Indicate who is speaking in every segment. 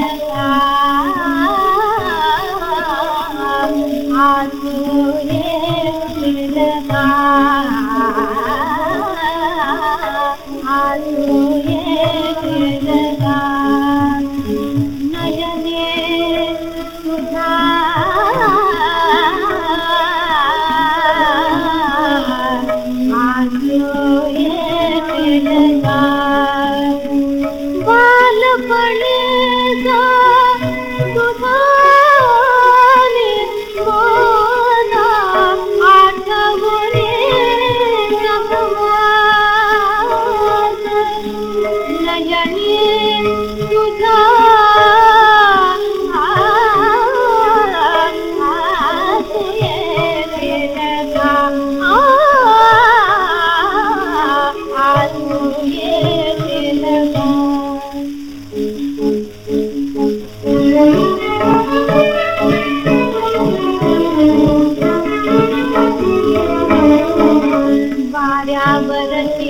Speaker 1: Hello.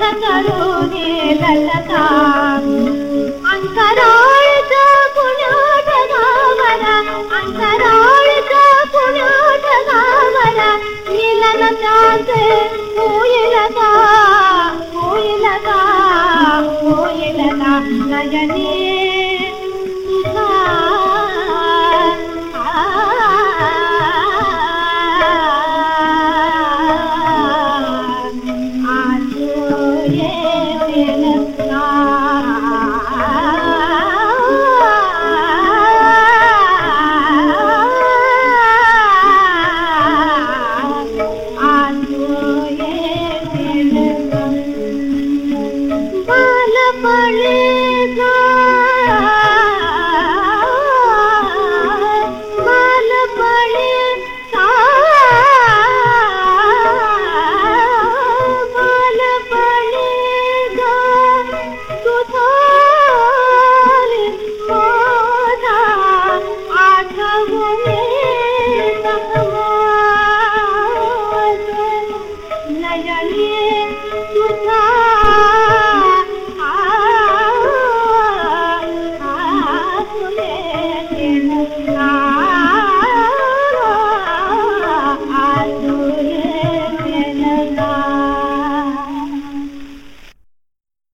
Speaker 1: కథ చదువు నేలట बालपणीचा बालपणीचा बालपणीचा तुझा माझा आठवणे जगमात नयनी तुझा